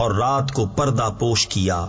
اور رات کو پردہ پوش کیا۔